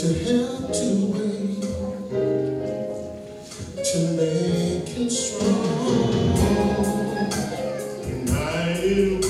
to help to wait to make him strong. United.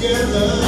together.